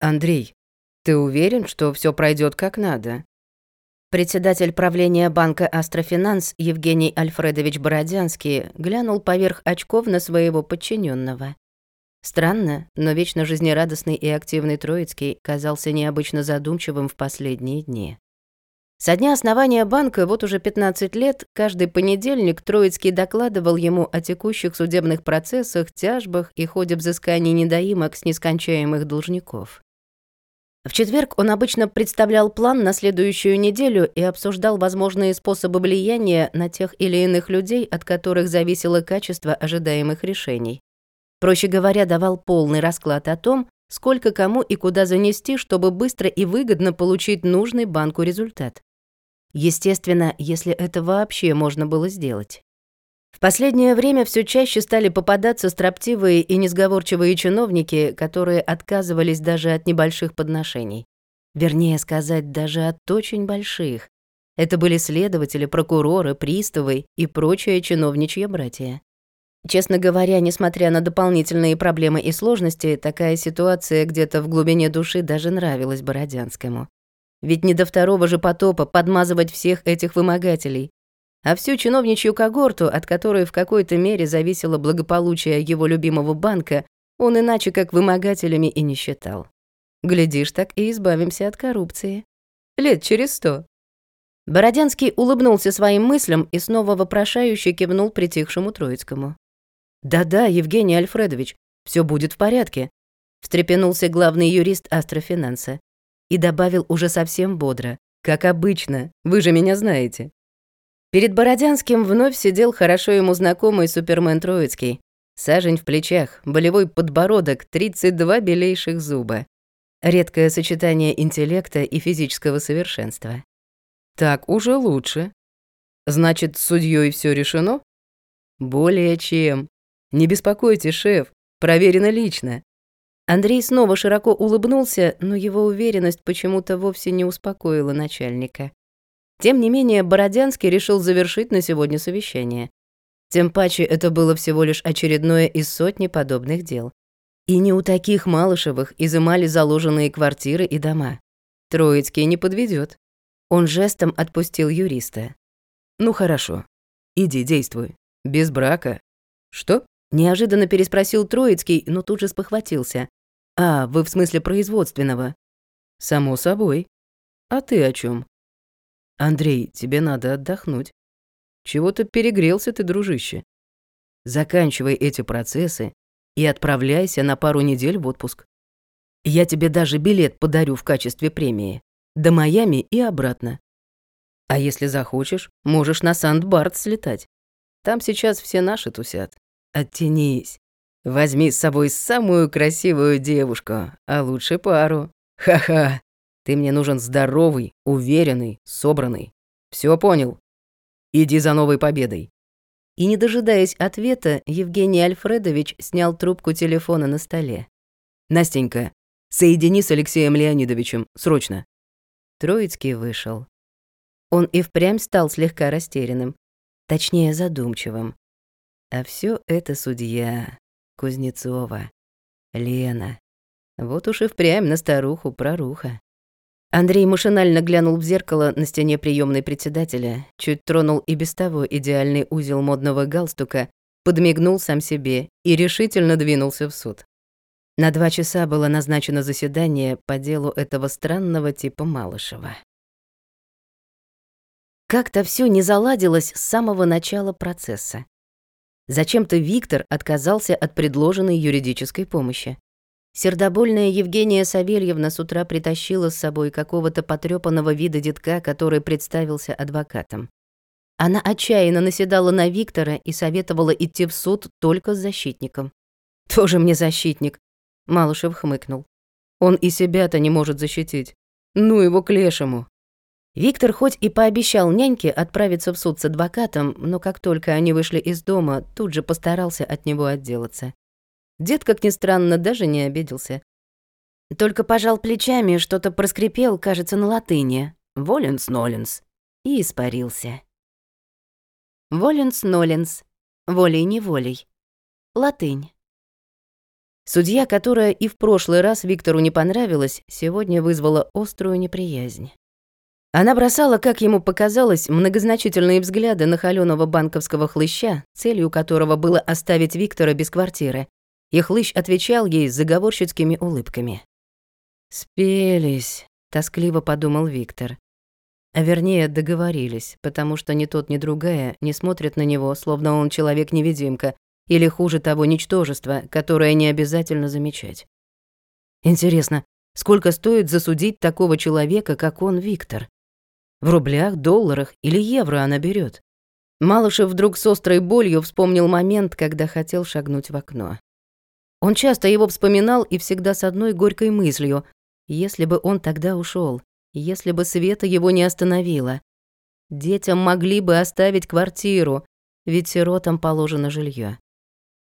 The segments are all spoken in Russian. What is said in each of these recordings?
Андрей, ты уверен, что все пройдет как надо? Председатель правления банка Астрофинанс Евгений Альфредович Бородянский глянул поверх очков на своего подчиненного. Странно, но вечно жизнерадостный и активный Троицкий казался необычно задумчивым в последние дни. Со дня основания банка вот уже 15 лет каждый понедельник Троицкий докладывал ему о текущих судебных процессах, тяжбах и ходе взысканий недоимок с нескончаемых должников. В четверг он обычно представлял план на следующую неделю и обсуждал возможные способы влияния на тех или иных людей, от которых зависело качество ожидаемых решений. Проще говоря, давал полный расклад о том, сколько кому и куда занести, чтобы быстро и выгодно получить нужный банку результат. Естественно, если это вообще можно было сделать. В последнее время все чаще стали попадаться строптивые и несговорчивые чиновники, которые отказывались даже от небольших подношений. Вернее сказать, даже от очень больших. Это были следователи, прокуроры, приставы и прочее чиновничье братья. Честно говоря, несмотря на дополнительные проблемы и сложности, такая ситуация где-то в глубине души даже нравилась Бородянскому. Ведь не до второго же потопа подмазывать всех этих вымогателей, а всю чиновничью когорту, от которой в какой-то мере зависело благополучие его любимого банка, он иначе как вымогателями и не считал. Глядишь, так и избавимся от коррупции. Лет через сто. Бородянский улыбнулся своим мыслям и снова вопрошающе кивнул притихшему Троицкому. «Да-да, Евгений Альфредович, все будет в порядке», встрепенулся главный юрист Астрофинанса и добавил уже совсем бодро. «Как обычно, вы же меня знаете». Перед Бородянским вновь сидел хорошо ему знакомый супермен Троицкий. Сажень в плечах, болевой подбородок, 32 белейших зуба. Редкое сочетание интеллекта и физического совершенства. Так уже лучше. Значит, с судьей все решено? Более чем. Не беспокойте, шеф, проверено лично. Андрей снова широко улыбнулся, но его уверенность почему-то вовсе не успокоила начальника. Тем не менее, Бородянский решил завершить на сегодня совещание. Тем паче это было всего лишь очередное из сотни подобных дел. И не у таких Малышевых изымали заложенные квартиры и дома. Троицкий не подведет. Он жестом отпустил юриста. «Ну хорошо. Иди, действуй. Без брака». «Что?» — неожиданно переспросил Троицкий, но тут же спохватился. «А, вы в смысле производственного?» «Само собой. А ты о чем? Андрей, тебе надо отдохнуть. Чего-то перегрелся ты, дружище. Заканчивай эти процессы и отправляйся на пару недель в отпуск. Я тебе даже билет подарю в качестве премии. До Майами и обратно. А если захочешь, можешь на Санд-Барт слетать. Там сейчас все наши тусят. Оттянись. Возьми с собой самую красивую девушку, а лучше пару. Ха-ха. Ты мне нужен здоровый, уверенный, собранный. Все понял? Иди за новой победой». И не дожидаясь ответа, Евгений Альфредович снял трубку телефона на столе. «Настенька, соедини с Алексеем Леонидовичем, срочно». Троицкий вышел. Он и впрямь стал слегка растерянным, точнее задумчивым. А все это судья, Кузнецова, Лена. Вот уж и впрямь на старуху проруха. Андрей машинально глянул в зеркало на стене приемной председателя, чуть тронул и без того идеальный узел модного галстука, подмигнул сам себе и решительно двинулся в суд. На два часа было назначено заседание по делу этого странного типа Малышева. Как-то все не заладилось с самого начала процесса. Зачем-то Виктор отказался от предложенной юридической помощи. Сердобольная Евгения Савельевна с утра притащила с собой какого-то потрёпанного вида детка, который представился адвокатом. Она отчаянно наседала на Виктора и советовала идти в суд только с защитником. «Тоже мне защитник», — Малышев хмыкнул. «Он и себя-то не может защитить. Ну его к лешему». Виктор хоть и пообещал няньке отправиться в суд с адвокатом, но как только они вышли из дома, тут же постарался от него отделаться. Дед, как ни странно, даже не обиделся. Только пожал плечами, что-то проскрипел, кажется, на латыни. «Воленс-ноленс» и испарился. Воленс-ноленс. Волей-неволей. Латынь. Судья, которая и в прошлый раз Виктору не понравилась, сегодня вызвала острую неприязнь. Она бросала, как ему показалось, многозначительные взгляды на холёного банковского хлыща, целью которого было оставить Виктора без квартиры, и хлыщ отвечал ей с заговорщицкими улыбками. «Спелись», — тоскливо подумал Виктор. А вернее, договорились, потому что ни тот, ни другая не смотрят на него, словно он человек-невидимка, или хуже того, ничтожество, которое не обязательно замечать. Интересно, сколько стоит засудить такого человека, как он, Виктор? В рублях, долларах или евро она берет. Малышев вдруг с острой болью вспомнил момент, когда хотел шагнуть в окно. Он часто его вспоминал и всегда с одной горькой мыслью. Если бы он тогда ушел, если бы Света его не остановила. Детям могли бы оставить квартиру, ведь сиротам положено жилье.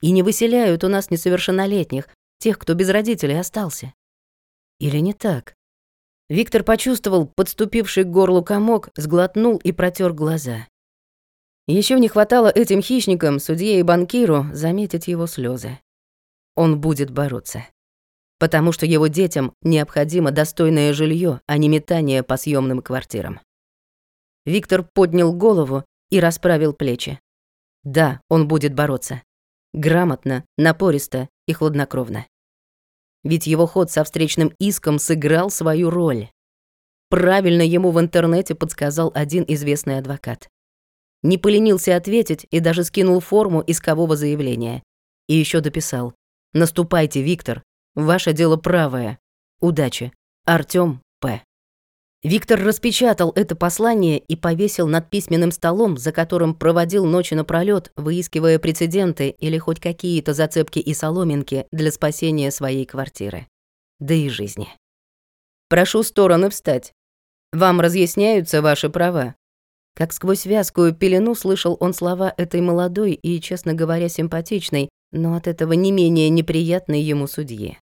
И не выселяют у нас несовершеннолетних, тех, кто без родителей остался. Или не так? Виктор почувствовал подступивший к горлу комок, сглотнул и протер глаза. Еще не хватало этим хищникам, судье и банкиру, заметить его слезы. Он будет бороться. Потому что его детям необходимо достойное жилье, а не метание по съемным квартирам. Виктор поднял голову и расправил плечи. Да, он будет бороться. Грамотно, напористо и хладнокровно. Ведь его ход со встречным иском сыграл свою роль. Правильно ему в интернете подсказал один известный адвокат. Не поленился ответить и даже скинул форму искового заявления. И еще дописал. «Наступайте, Виктор. Ваше дело правое. Удачи. Артём П». Виктор распечатал это послание и повесил над письменным столом, за которым проводил ночи напролёт, выискивая прецеденты или хоть какие-то зацепки и соломинки для спасения своей квартиры. Да и жизни. «Прошу стороны встать. Вам разъясняются ваши права». Как сквозь вязкую пелену слышал он слова этой молодой и, честно говоря, симпатичной, но от этого не менее неприятной ему судьи.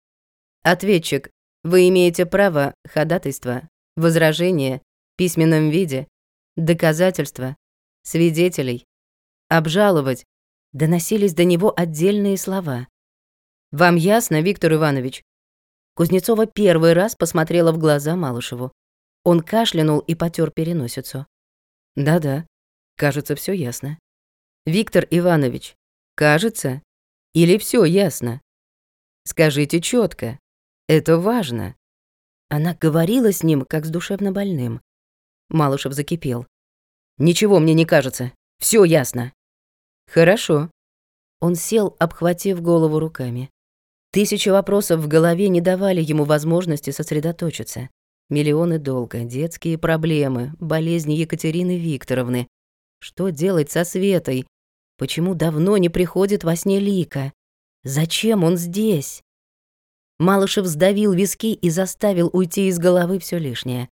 «Ответчик, вы имеете право ходатайства возражения, письменном виде, доказательства, свидетелей, обжаловать, доносились до него отдельные слова. «Вам ясно, Виктор Иванович?» Кузнецова первый раз посмотрела в глаза Малышеву. Он кашлянул и потер переносицу. «Да-да, кажется, все ясно». «Виктор Иванович, кажется? Или все ясно? Скажите четко. Это важно». Она говорила с ним, как с душевнобольным. Малышев закипел. «Ничего мне не кажется. Все ясно». «Хорошо». Он сел, обхватив голову руками. Тысячи вопросов в голове не давали ему возможности сосредоточиться. Миллионы долга, детские проблемы, болезни Екатерины Викторовны. Что делать со Светой? Почему давно не приходит во сне Лика? Зачем он здесь? Малышев сдавил виски и заставил уйти из головы все лишнее.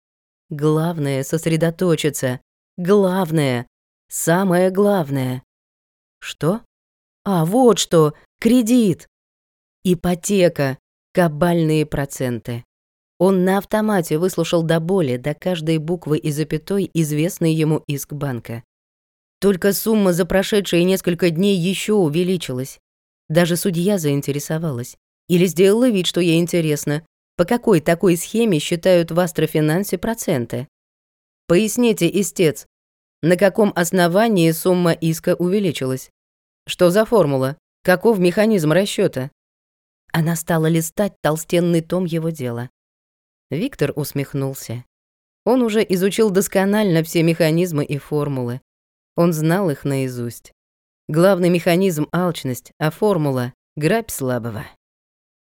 Главное — сосредоточиться. Главное. Самое главное. Что? А, вот что. Кредит. Ипотека. Кабальные проценты. Он на автомате выслушал до боли, до каждой буквы и запятой известный ему иск банка. Только сумма за прошедшие несколько дней еще увеличилась. Даже судья заинтересовалась. Или сделала вид, что ей интересно, по какой такой схеме считают в астрофинансе проценты. Поясните, истец, на каком основании сумма иска увеличилась? Что за формула? Каков механизм расчета? Она стала листать толстенный том его дела. Виктор усмехнулся. Он уже изучил досконально все механизмы и формулы. Он знал их наизусть. Главный механизм — алчность, а формула — грабь слабого.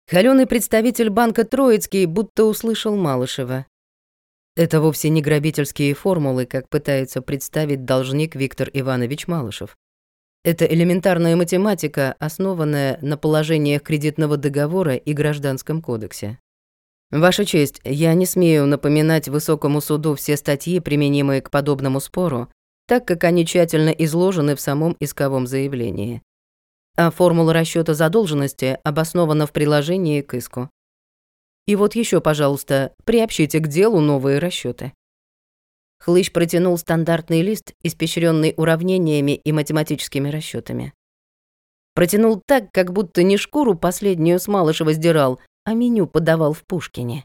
Холёный представитель банка Троицкий будто услышал Малышева. Это вовсе не грабительские формулы, как пытается представить должник Виктор Иванович Малышев. Это элементарная математика, основанная на положениях кредитного договора и Гражданском кодексе. Ваша честь, я не смею напоминать высокому суду все статьи, применимые к подобному спору, так как они тщательно изложены в самом исковом заявлении а формула расчета задолженности обоснована в приложении к иску. И вот еще, пожалуйста, приобщите к делу новые расчеты. Хлыщ протянул стандартный лист, испещренный уравнениями и математическими расчетами. Протянул так, как будто не шкуру последнюю с Малышева сдирал, а меню подавал в Пушкине.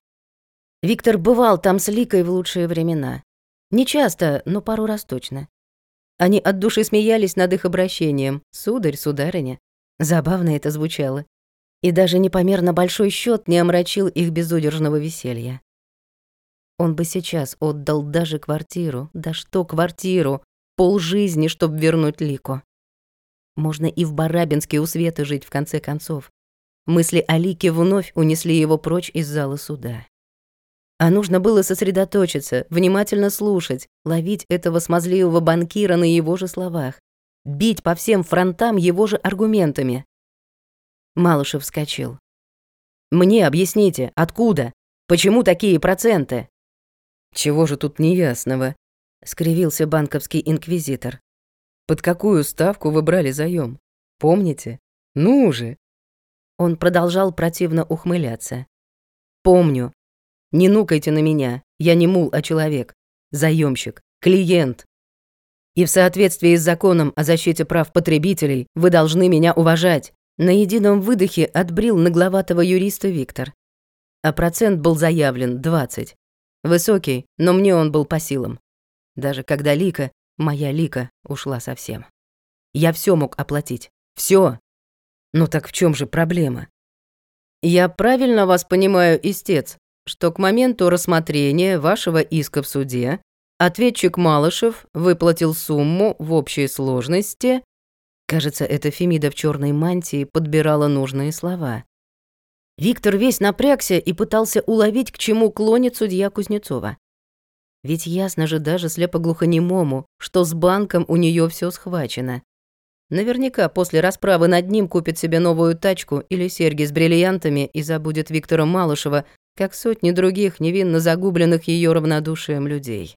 Виктор бывал там с Ликой в лучшие времена. Не часто, но пару раз точно. Они от души смеялись над их обращением. «Сударь, сударыня». Забавно это звучало. И даже непомерно большой счет не омрачил их безудержного веселья. Он бы сейчас отдал даже квартиру, да что квартиру, полжизни, чтобы вернуть Лику. Можно и в Барабинске у Светы жить, в конце концов. Мысли о Лике вновь унесли его прочь из зала суда. А нужно было сосредоточиться, внимательно слушать, ловить этого смазливого банкира на его же словах, бить по всем фронтам его же аргументами. Малышев вскочил. «Мне объясните, откуда? Почему такие проценты?» «Чего же тут неясного?» — скривился банковский инквизитор. «Под какую ставку вы брали заём? Помните? Ну же!» Он продолжал противно ухмыляться. «Помню. Не нукайте на меня. Я не мул, а человек. Заёмщик. Клиент. И в соответствии с законом о защите прав потребителей вы должны меня уважать». На едином выдохе отбрил нагловатого юриста Виктор. А процент был заявлен 20. Высокий, но мне он был по силам. Даже когда Лика, моя Лика, ушла совсем. Я все мог оплатить. Все. Ну так в чем же проблема? Я правильно вас понимаю, истец, что к моменту рассмотрения вашего иска в суде ответчик Малышев выплатил сумму в общей сложности Кажется, эта Фемида в черной мантии подбирала нужные слова. Виктор весь напрягся и пытался уловить, к чему клонит судья Кузнецова. Ведь ясно же даже слепоглухонемому, что с банком у нее все схвачено. Наверняка после расправы над ним купит себе новую тачку или серьги с бриллиантами и забудет Виктора Малышева, как сотни других невинно загубленных ее равнодушием людей.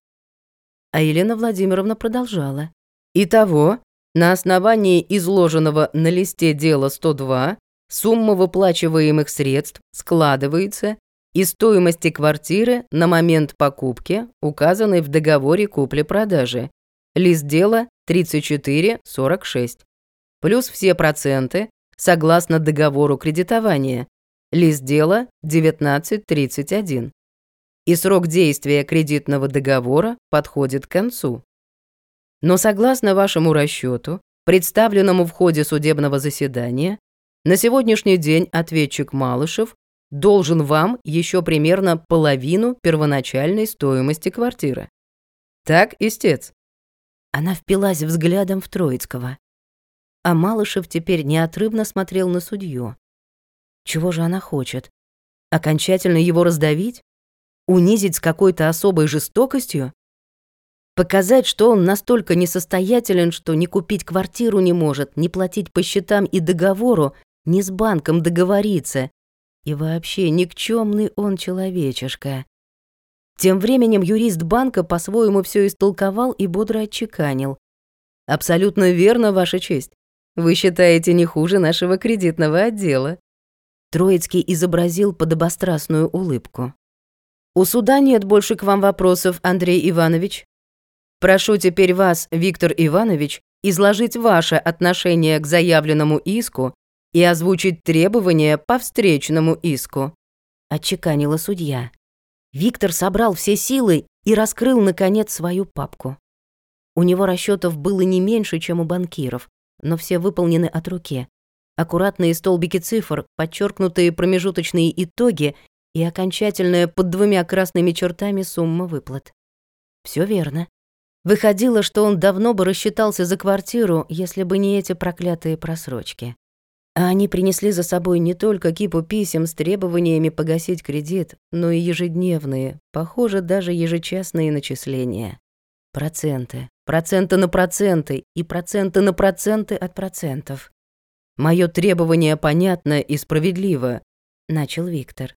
А Елена Владимировна продолжала. «Итого, на основании изложенного на листе дела 102 Сумма выплачиваемых средств складывается из стоимости квартиры на момент покупки, указанной в договоре купли-продажи. Лист дела 34,46. Плюс все проценты, согласно договору кредитования. Лист дела 19.31. И срок действия кредитного договора подходит к концу. Но согласно вашему расчету, представленному в ходе судебного заседания, на сегодняшний день ответчик Малышев должен вам еще примерно половину первоначальной стоимости квартиры. Так, истец?» Она впилась взглядом в Троицкого. А Малышев теперь неотрывно смотрел на судью. Чего же она хочет? Окончательно его раздавить? Унизить с какой-то особой жестокостью? Показать, что он настолько несостоятелен, что ни купить квартиру не может, ни платить по счетам и договору, ни с банком договориться. И вообще никчемный он человечишка. Тем временем юрист банка по-своему все истолковал и бодро отчеканил. «Абсолютно верно, Ваша честь. Вы считаете не хуже нашего кредитного отдела». Троицкий изобразил подобострастную улыбку. «У суда нет больше к вам вопросов, Андрей Иванович. Прошу теперь вас, Виктор Иванович, изложить ваше отношение к заявленному иску и озвучить требования по встречному иску», — отчеканила судья. Виктор собрал все силы и раскрыл, наконец, свою папку. У него расчетов было не меньше, чем у банкиров, но все выполнены от руки. Аккуратные столбики цифр, подчеркнутые промежуточные итоги и окончательная под двумя красными чертами сумма выплат. Все верно. Выходило, что он давно бы рассчитался за квартиру, если бы не эти проклятые просрочки. А они принесли за собой не только кипу писем с требованиями погасить кредит, но и ежедневные, похоже, даже ежечасные начисления. Проценты, проценты на проценты и проценты на проценты от процентов. Моё требование понятно и справедливо, начал Виктор.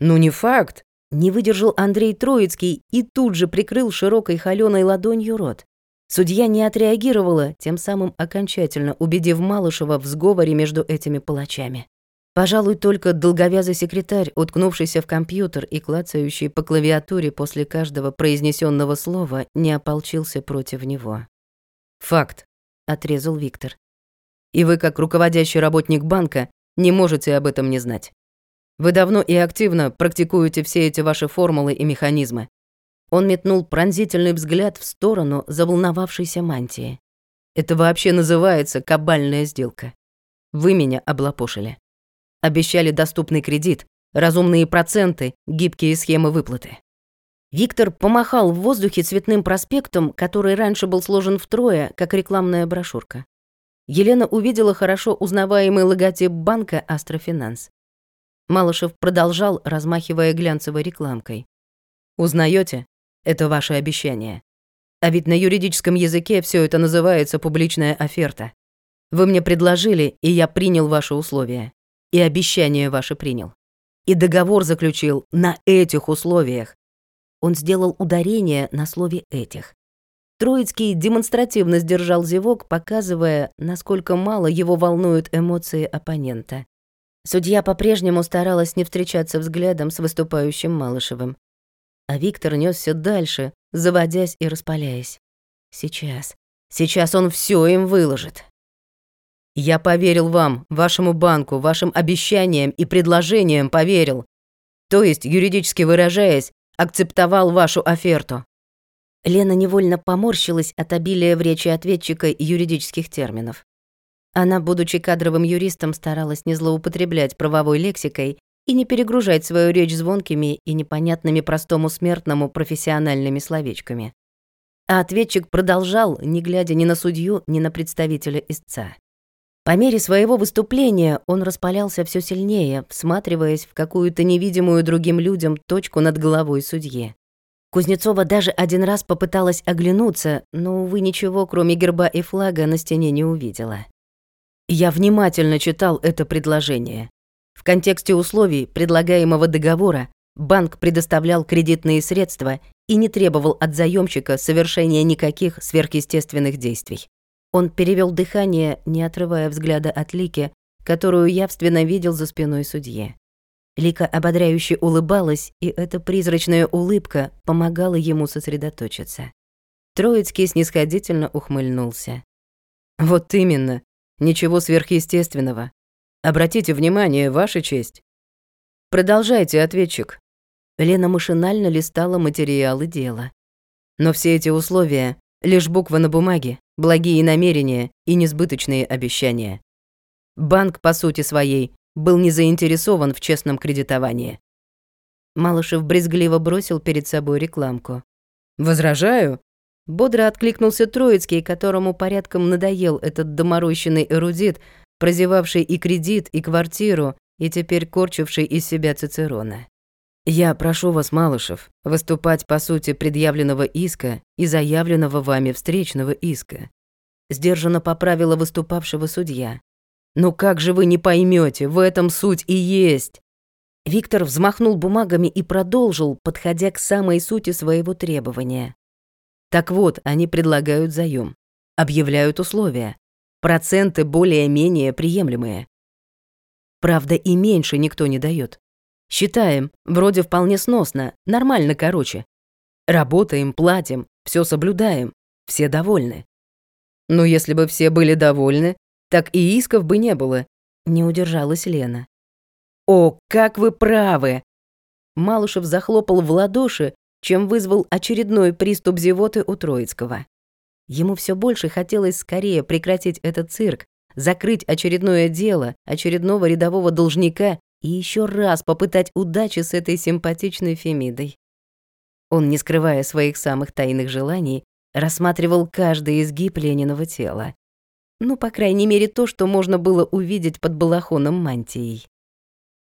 Ну не факт, не выдержал Андрей Троицкий и тут же прикрыл широкой холёной ладонью рот. Судья не отреагировала, тем самым окончательно убедив Малышева в сговоре между этими палачами. Пожалуй, только долговязый секретарь, уткнувшийся в компьютер и клацающий по клавиатуре после каждого произнесенного слова, не ополчился против него. «Факт», — отрезал Виктор. И вы, как руководящий работник банка, не можете об этом не знать. Вы давно и активно практикуете все эти ваши формулы и механизмы. Он метнул пронзительный взгляд в сторону заволновавшейся мантии. Это вообще называется кабальная сделка. Вы меня облапошили. Обещали доступный кредит, разумные проценты, гибкие схемы выплаты. Виктор помахал в воздухе цветным проспектом, который раньше был сложен втрое, как рекламная брошюрка. Елена увидела хорошо узнаваемый логотип банка «Астрофинанс». Малышев продолжал, размахивая глянцевой рекламкой. «Узнаете? Это ваше обещание. А ведь на юридическом языке все это называется публичная оферта. Вы мне предложили, и я принял ваши условия. И обещание ваше принял. И договор заключил на этих условиях. Он сделал ударение на слове «этих». Троицкий демонстративно сдержал зевок, показывая, насколько мало его волнуют эмоции оппонента. Судья по-прежнему старалась не встречаться взглядом с выступающим Малышевым. А Виктор нёсся дальше, заводясь и распаляясь. Сейчас, сейчас он все им выложит. Я поверил вам, вашему банку, вашим обещаниям и предложениям поверил. То есть, юридически выражаясь, акцептовал вашу оферту. Лена невольно поморщилась от обилия в речи ответчика юридических терминов. Она, будучи кадровым юристом, старалась не злоупотреблять правовой лексикой и не перегружать свою речь звонкими и непонятными простому смертному профессиональными словечками. А ответчик продолжал, не глядя ни на судью, ни на представителя истца. По мере своего выступления он распалялся все сильнее, всматриваясь в какую-то невидимую другим людям точку над головой судьи. Кузнецова даже один раз попыталась оглянуться, но, увы, ничего, кроме герба и флага, на стене не увидела. Я внимательно читал это предложение. В контексте условий предлагаемого договора банк предоставлял кредитные средства и не требовал от заемщика совершения никаких сверхъестественных действий. Он перевел дыхание, не отрывая взгляда от Лики, которую явственно видел за спиной судьи. Лика ободряюще улыбалась, и эта призрачная улыбка помогала ему сосредоточиться. Троицкий снисходительно ухмыльнулся. «Вот именно. Ничего сверхъестественного. Обратите внимание, Ваша честь». «Продолжайте, ответчик». Лена машинально листала материалы дела. «Но все эти условия — лишь буквы на бумаге, благие намерения и несбыточные обещания. Банк, по сути своей, был не заинтересован в честном кредитовании. Малышев брезгливо бросил перед собой рекламку. «Возражаю?» Бодро откликнулся Троицкий, которому порядком надоел этот доморощенный эрудит, прозевавший и кредит, и квартиру, и теперь корчивший из себя Цицерона. Я прошу вас, Малышев, выступать по сути предъявленного иска и заявленного вами встречного иска. Сдержанно поправила выступавшего судья. Ну как же вы не поймете, в этом суть и есть. Виктор взмахнул бумагами и продолжил, подходя к самой сути своего требования. Так вот, они предлагают заем, объявляют условия. Проценты более-менее приемлемые. Правда, и меньше никто не дает. Считаем, вроде вполне сносно, нормально, короче. Работаем, платим, все соблюдаем, все довольны. Но если бы все были довольны, так и исков бы не было. Не удержалась Лена. О, как вы правы! Малышев захлопал в ладоши, чем вызвал очередной приступ зевоты у Троицкого. Ему все больше хотелось скорее прекратить этот цирк, закрыть очередное дело, очередного рядового должника и еще раз попытать удачи с этой симпатичной Фемидой. Он, не скрывая своих самых тайных желаний, рассматривал каждый изгиб Лениного тела. Ну, по крайней мере, то, что можно было увидеть под балахоном мантией.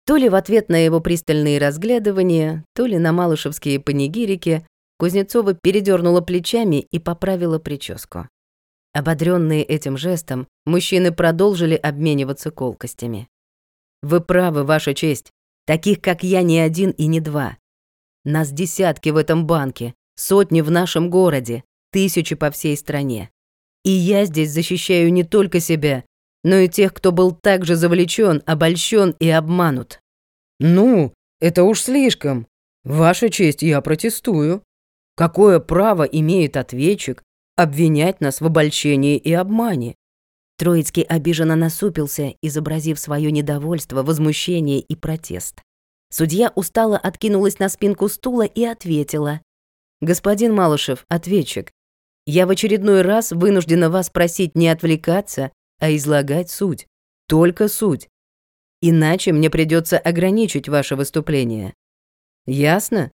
То ли в ответ на его пристальные разглядывания, то ли на малышевские панигирики, Кузнецова передернула плечами и поправила прическу. Ободренные этим жестом, мужчины продолжили обмениваться колкостями. Вы правы, Ваша честь. Таких, как я, не один и не два. Нас десятки в этом банке, сотни в нашем городе, тысячи по всей стране. И я здесь защищаю не только себя, но и тех, кто был также завлечен, обольщен и обманут. Ну, это уж слишком. Ваша честь, я протестую. Какое право имеет ответчик обвинять нас в обольщении и обмане? Троицкий обиженно насупился, изобразив свое недовольство, возмущение и протест. Судья устало откинулась на спинку стула и ответила. «Господин Малышев, ответчик, я в очередной раз вынуждена вас просить не отвлекаться, а излагать суть. Только суть. Иначе мне придется ограничить ваше выступление. Ясно?»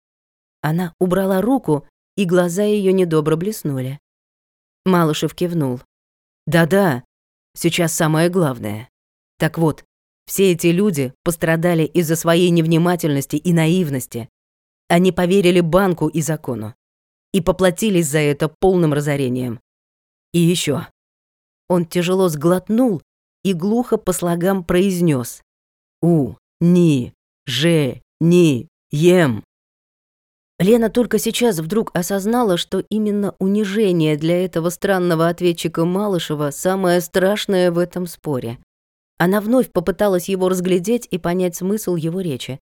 Она убрала руку, и глаза ее недобро блеснули. Малышев кивнул. «Да-да, сейчас самое главное. Так вот, все эти люди пострадали из-за своей невнимательности и наивности. Они поверили банку и закону. И поплатились за это полным разорением. И еще. Он тяжело сглотнул и глухо по слогам произнес: «У, ни, же, ни, ем». Лена только сейчас вдруг осознала, что именно унижение для этого странного ответчика Малышева самое страшное в этом споре. Она вновь попыталась его разглядеть и понять смысл его речи.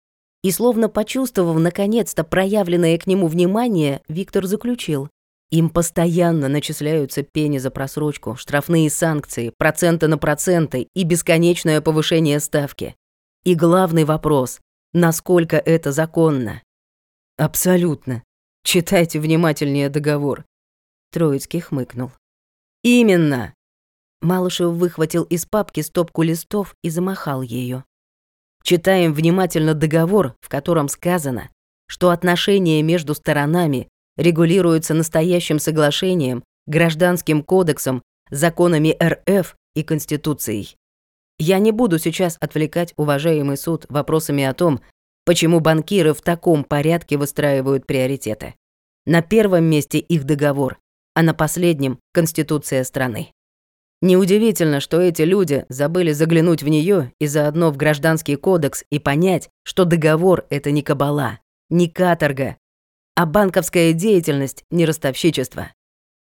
И словно почувствовав наконец-то проявленное к нему внимание, Виктор заключил. Им постоянно начисляются пени за просрочку, штрафные санкции, проценты на проценты и бесконечное повышение ставки. И главный вопрос – насколько это законно? Абсолютно. Читайте внимательнее договор. Троицкий хмыкнул. Именно. Малышев выхватил из папки стопку листов и замахал ею. Читаем внимательно договор, в котором сказано, что отношения между сторонами регулируются настоящим соглашением, гражданским кодексом, законами РФ и Конституцией. Я не буду сейчас отвлекать уважаемый суд вопросами о том, Почему банкиры в таком порядке выстраивают приоритеты? На первом месте их договор, а на последнем – Конституция страны. Неудивительно, что эти люди забыли заглянуть в нее и заодно в Гражданский кодекс и понять, что договор – это не кабала, не каторга, а банковская деятельность – не ростовщичество.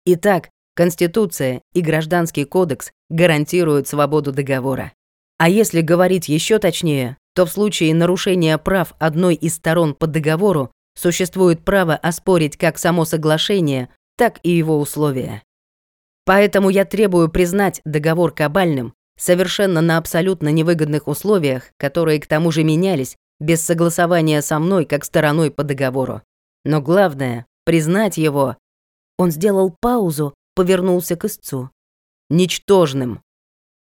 Итак, Конституция и Гражданский кодекс гарантируют свободу договора. А если говорить еще точнее, то в случае нарушения прав одной из сторон по договору существует право оспорить как само соглашение, так и его условия. Поэтому я требую признать договор кабальным совершенно на абсолютно невыгодных условиях, которые к тому же менялись без согласования со мной как стороной по договору. Но главное — признать его. Он сделал паузу, повернулся к истцу. Ничтожным.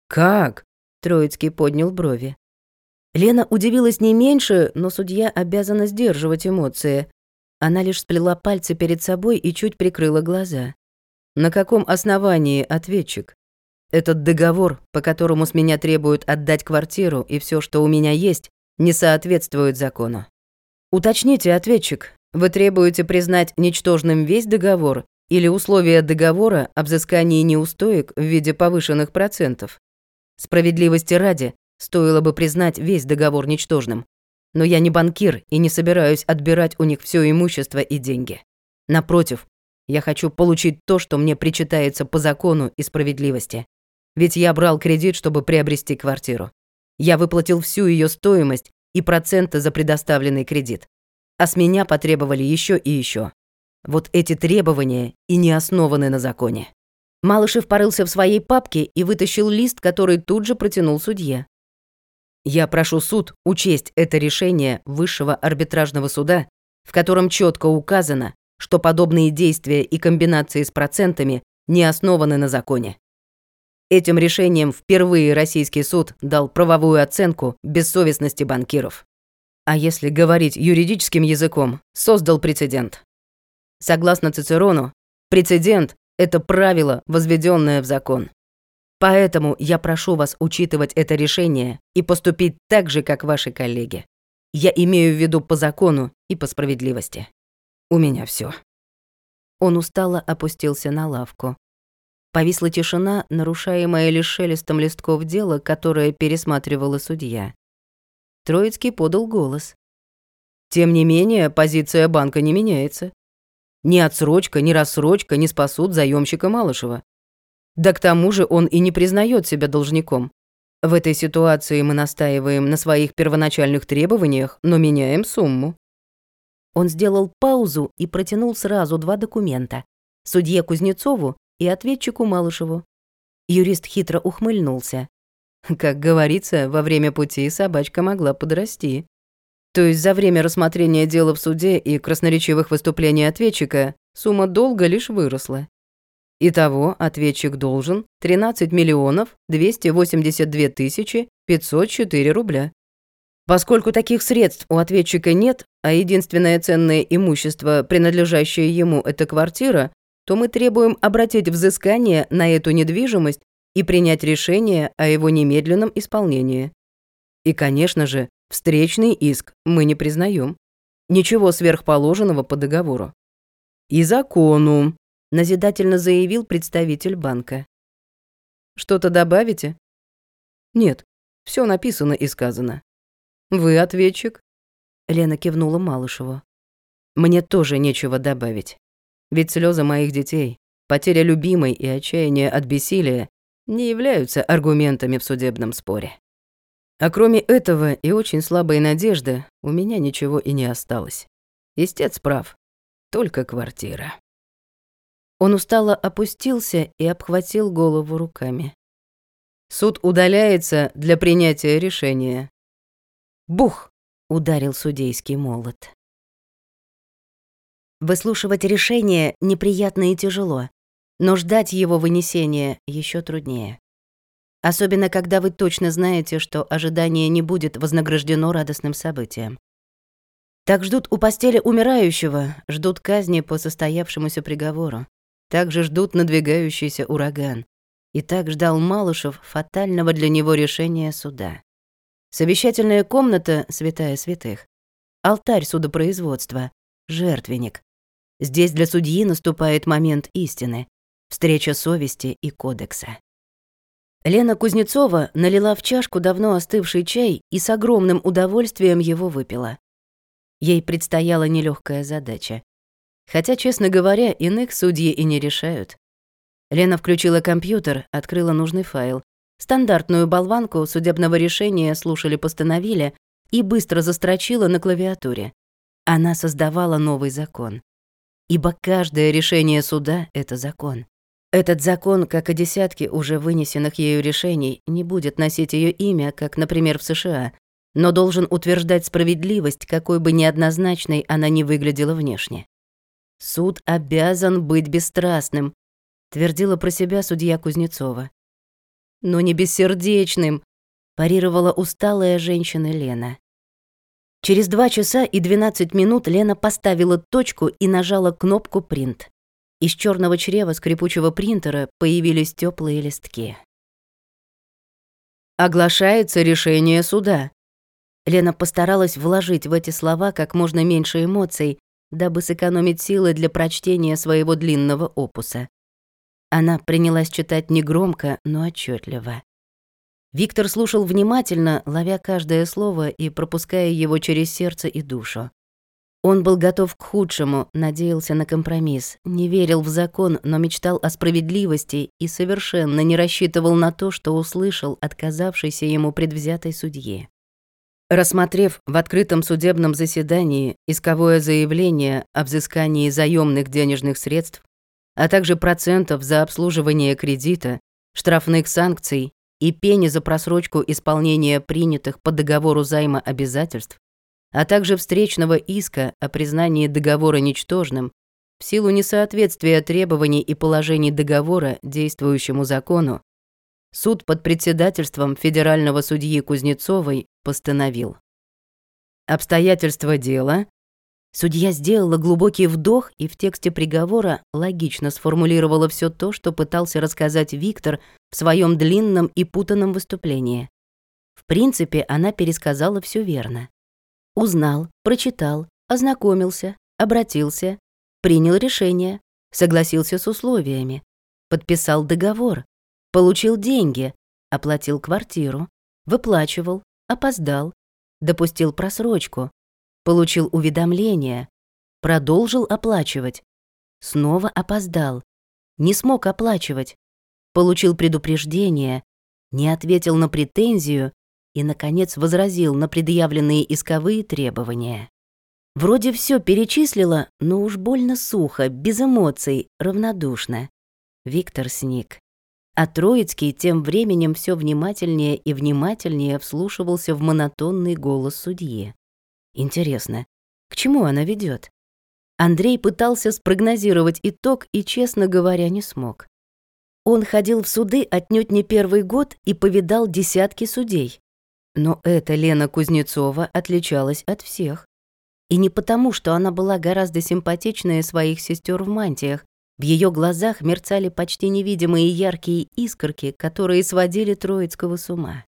«Как?» — Троицкий поднял брови. Лена удивилась не меньше, но судья обязана сдерживать эмоции. Она лишь сплела пальцы перед собой и чуть прикрыла глаза. На каком основании ответчик? Этот договор, по которому с меня требуют отдать квартиру и все, что у меня есть, не соответствует закону. Уточните, ответчик, вы требуете признать ничтожным весь договор или условия договора об взыскании неустоек в виде повышенных процентов? Справедливости ради, Стоило бы признать весь договор ничтожным. Но я не банкир и не собираюсь отбирать у них все имущество и деньги. Напротив, я хочу получить то, что мне причитается по закону и справедливости. Ведь я брал кредит, чтобы приобрести квартиру. Я выплатил всю ее стоимость и проценты за предоставленный кредит. А с меня потребовали еще и еще. Вот эти требования и не основаны на законе. Малышев порылся в своей папке и вытащил лист, который тут же протянул судье. Я прошу суд учесть это решение Высшего арбитражного суда, в котором четко указано, что подобные действия и комбинации с процентами не основаны на законе. Этим решением впервые российский суд дал правовую оценку бессовестности банкиров. А если говорить юридическим языком, создал прецедент. Согласно Цицерону, прецедент – это правило, возведенное в закон. Поэтому я прошу вас учитывать это решение и поступить так же, как ваши коллеги. Я имею в виду по закону и по справедливости. У меня все. Он устало опустился на лавку. Повисла тишина, нарушаемая лишь шелестом листков дела, которое пересматривала судья. Троицкий подал голос. Тем не менее, позиция банка не меняется. Ни отсрочка, ни рассрочка не спасут заемщика Малышева. Да к тому же он и не признает себя должником. В этой ситуации мы настаиваем на своих первоначальных требованиях, но меняем сумму. Он сделал паузу и протянул сразу два документа. Судье Кузнецову и ответчику Малышеву. Юрист хитро ухмыльнулся. Как говорится, во время пути собачка могла подрасти. То есть за время рассмотрения дела в суде и красноречивых выступлений ответчика сумма долга лишь выросла. Итого ответчик должен 13 миллионов 282 тысячи 504 рубля. Поскольку таких средств у ответчика нет, а единственное ценное имущество, принадлежащее ему, это квартира, то мы требуем обратить взыскание на эту недвижимость и принять решение о его немедленном исполнении. И, конечно же, встречный иск мы не признаем. Ничего сверхположенного по договору. И закону, назидательно заявил представитель банка. Что-то добавите? Нет, все написано и сказано. Вы ответчик? Лена кивнула Малышеву. Мне тоже нечего добавить. Ведь слезы моих детей, потеря любимой и отчаяние от бессилия не являются аргументами в судебном споре. А кроме этого и очень слабой надежды, у меня ничего и не осталось. Истец прав. Только квартира. Он устало опустился и обхватил голову руками. Суд удаляется для принятия решения. Бух! ударил судейский молот. Выслушивать решение неприятно и тяжело, но ждать его вынесения еще труднее. Особенно, когда вы точно знаете, что ожидание не будет вознаграждено радостным событием. Так ждут у постели умирающего, ждут казни по состоявшемуся приговору. Также ждут надвигающийся ураган. И так ждал Малышев фатального для него решения суда. Совещательная комната — святая святых. Алтарь судопроизводства, жертвенник. Здесь для судьи наступает момент истины, встреча совести и кодекса. Лена Кузнецова налила в чашку давно остывший чай и с огромным удовольствием его выпила. Ей предстояла нелегкая задача Хотя, честно говоря, иных судьи и не решают. Лена включила компьютер, открыла нужный файл. Стандартную болванку судебного решения слушали-постановили и быстро застрочила на клавиатуре. Она создавала новый закон. Ибо каждое решение суда — это закон. Этот закон, как и десятки уже вынесенных ею решений, не будет носить ее имя, как, например, в США, но должен утверждать справедливость, какой бы неоднозначной она ни выглядела внешне. Суд обязан быть бесстрастным, твердила про себя судья Кузнецова. Но не бессердечным, парировала усталая женщина Лена. Через два часа и 12 минут Лена поставила точку и нажала кнопку «Принт». Из черного чрева скрипучего принтера появились теплые листки. Оглашается решение суда. Лена постаралась вложить в эти слова как можно меньше эмоций, дабы сэкономить силы для прочтения своего длинного опуса. Она принялась читать негромко, но отчетливо. Виктор слушал внимательно, ловя каждое слово и пропуская его через сердце и душу. Он был готов к худшему, надеялся на компромисс, не верил в закон, но мечтал о справедливости и совершенно не рассчитывал на то, что услышал отказавшийся ему предвзятой судье. Рассмотрев в открытом судебном заседании исковое заявление о взыскании заемных денежных средств, а также процентов за обслуживание кредита, штрафных санкций и пени за просрочку исполнения принятых по договору займа обязательств, а также встречного иска о признании договора ничтожным в силу несоответствия требований и положений договора действующему закону, суд под председательством федерального судьи Кузнецовой постановил. Обстоятельства дела. Судья сделала глубокий вдох и в тексте приговора логично сформулировала все то, что пытался рассказать Виктор в своем длинном и путанном выступлении. В принципе, она пересказала все верно. Узнал, прочитал, ознакомился, обратился, принял решение, согласился с условиями, подписал договор, Получил деньги, оплатил квартиру, выплачивал, опоздал, допустил просрочку, получил уведомление, продолжил оплачивать, снова опоздал, не смог оплачивать, получил предупреждение, не ответил на претензию и, наконец, возразил на предъявленные исковые требования. Вроде все перечислила, но уж больно сухо, без эмоций, равнодушно. Виктор сник. А Троицкий тем временем все внимательнее и внимательнее вслушивался в монотонный голос судьи. Интересно, к чему она ведет? Андрей пытался спрогнозировать итог и, честно говоря, не смог. Он ходил в суды отнюдь не первый год и повидал десятки судей. Но эта Лена Кузнецова отличалась от всех. И не потому, что она была гораздо симпатичнее своих сестер в мантиях. В ее глазах мерцали почти невидимые яркие искорки, которые сводили Троицкого с ума.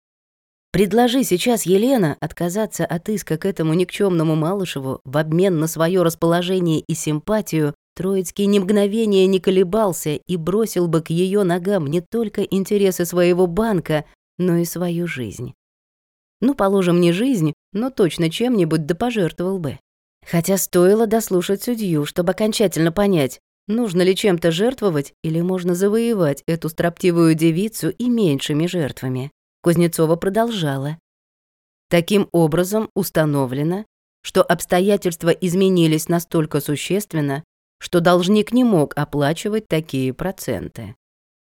Предложи сейчас Елена отказаться от иска к этому никчемному Малышеву в обмен на свое расположение и симпатию, Троицкий ни мгновения не колебался и бросил бы к ее ногам не только интересы своего банка, но и свою жизнь. Ну, положим, не жизнь, но точно чем-нибудь да пожертвовал бы. Хотя стоило дослушать судью, чтобы окончательно понять, нужно ли чем-то жертвовать или можно завоевать эту строптивую девицу и меньшими жертвами. Кузнецова продолжала. Таким образом установлено, что обстоятельства изменились настолько существенно, что должник не мог оплачивать такие проценты.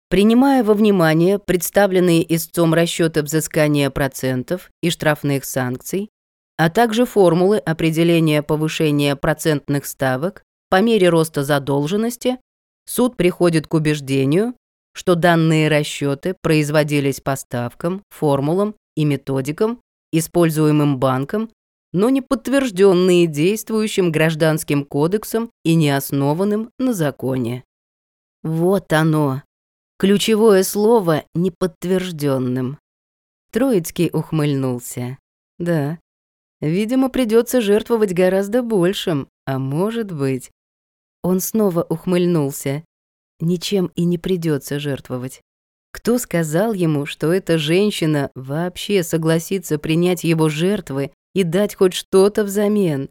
Принимая во внимание представленные истцом расчеты взыскания процентов и штрафных санкций, а также формулы определения повышения процентных ставок по мере роста задолженности, суд приходит к убеждению, что данные расчеты производились по ставкам, формулам и методикам, используемым банком, но не подтвержденные действующим гражданским кодексом и не основанным на законе. Вот оно, ключевое слово «неподтвержденным». Троицкий ухмыльнулся. Да, видимо, придется жертвовать гораздо большим, а может быть... Он снова ухмыльнулся ничем и не придется жертвовать. Кто сказал ему, что эта женщина вообще согласится принять его жертвы и дать хоть что-то взамен?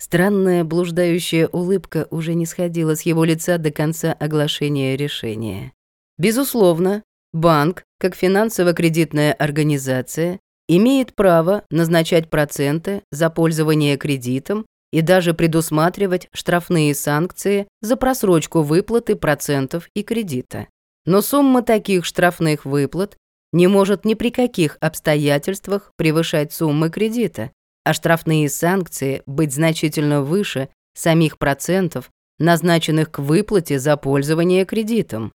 Странная блуждающая улыбка уже не сходила с его лица до конца оглашения решения. Безусловно, банк, как финансово-кредитная организация, имеет право назначать проценты за пользование кредитом и даже предусматривать штрафные санкции за просрочку выплаты процентов и кредита. Но сумма таких штрафных выплат не может ни при каких обстоятельствах превышать суммы кредита, а штрафные санкции быть значительно выше самих процентов, назначенных к выплате за пользование кредитом.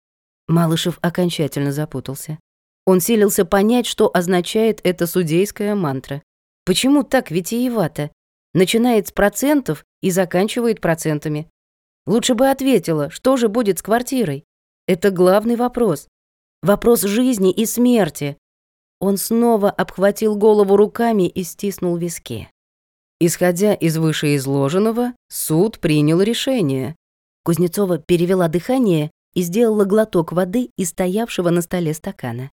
Малышев окончательно запутался. Он силился понять, что означает эта судейская мантра. Почему так витиевато? Начинает с процентов и заканчивает процентами. Лучше бы ответила, что же будет с квартирой. Это главный вопрос. Вопрос жизни и смерти. Он снова обхватил голову руками и стиснул виски. Исходя из вышеизложенного, суд принял решение. Кузнецова перевела дыхание и сделала глоток воды из стоявшего на столе стакана.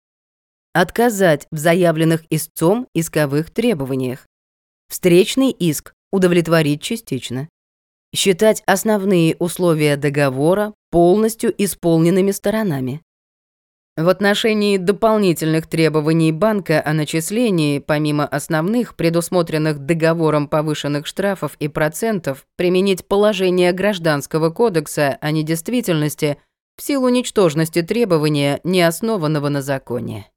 Отказать в заявленных истцом исковых требованиях. Встречный иск удовлетворить частично. Считать основные условия договора полностью исполненными сторонами. В отношении дополнительных требований банка о начислении, помимо основных, предусмотренных договором повышенных штрафов и процентов, применить положение Гражданского кодекса о недействительности в силу ничтожности требования, не основанного на законе.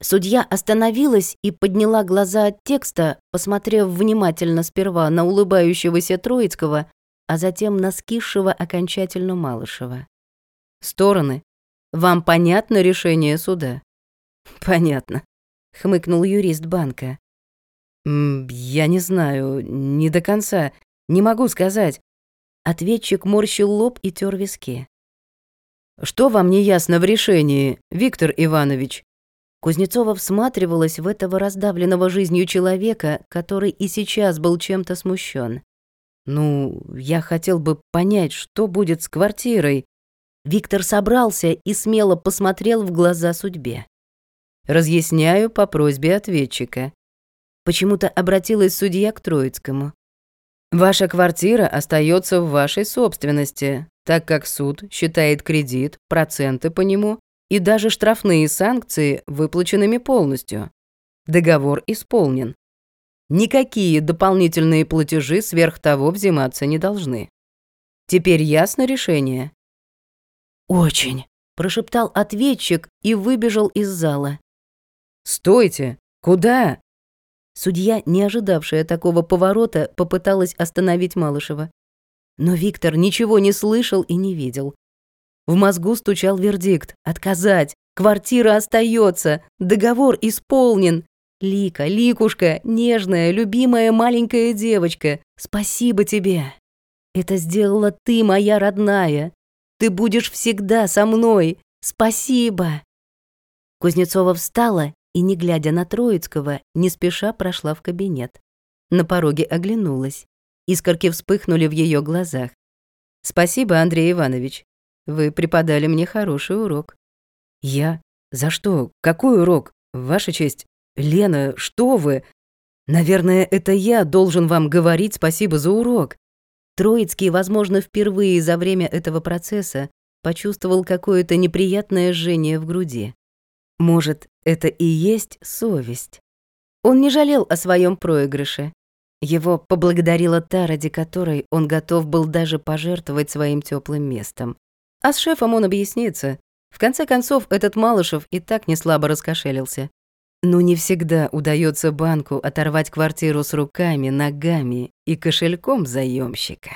Судья остановилась и подняла глаза от текста, посмотрев внимательно сперва на улыбающегося Троицкого, а затем на скисшего окончательно Малышева. «Стороны, вам понятно решение суда?» «Понятно», — хмыкнул юрист банка. «Я не знаю, не до конца, не могу сказать». Ответчик морщил лоб и тер виски. «Что вам не ясно в решении, Виктор Иванович?» Кузнецова всматривалась в этого раздавленного жизнью человека, который и сейчас был чем-то смущен. «Ну, я хотел бы понять, что будет с квартирой». Виктор собрался и смело посмотрел в глаза судьбе. «Разъясняю по просьбе ответчика». Почему-то обратилась судья к Троицкому. «Ваша квартира остается в вашей собственности, так как суд считает кредит, проценты по нему и даже штрафные санкции выплаченными полностью. Договор исполнен. Никакие дополнительные платежи сверх того взиматься не должны. Теперь ясно решение? Очень, прошептал ответчик и выбежал из зала. «Стойте! Куда?» Судья, не ожидавшая такого поворота, попыталась остановить Малышева. Но Виктор ничего не слышал и не видел. В мозгу стучал вердикт «Отказать! Квартира остается, Договор исполнен! Лика, Ликушка, нежная, любимая маленькая девочка, спасибо тебе! Это сделала ты, моя родная! Ты будешь всегда со мной! Спасибо!» Кузнецова встала и, не глядя на Троицкого, не спеша прошла в кабинет. На пороге оглянулась. Искорки вспыхнули в ее глазах. «Спасибо, Андрей Иванович. Вы преподали мне хороший урок». «Я? За что? Какой урок? Ваша честь? Лена, что вы? Наверное, это я должен вам говорить спасибо за урок». Троицкий, возможно, впервые за время этого процесса почувствовал какое-то неприятное жжение в груди. Может, это и есть совесть. Он не жалел о своем проигрыше. Его поблагодарила та, ради которой он готов был даже пожертвовать своим теплым местом. А с шефом он объяснится. В конце концов, этот Малышев и так не слабо раскошелился. Но не всегда удается банку оторвать квартиру с руками, ногами и кошельком заемщика.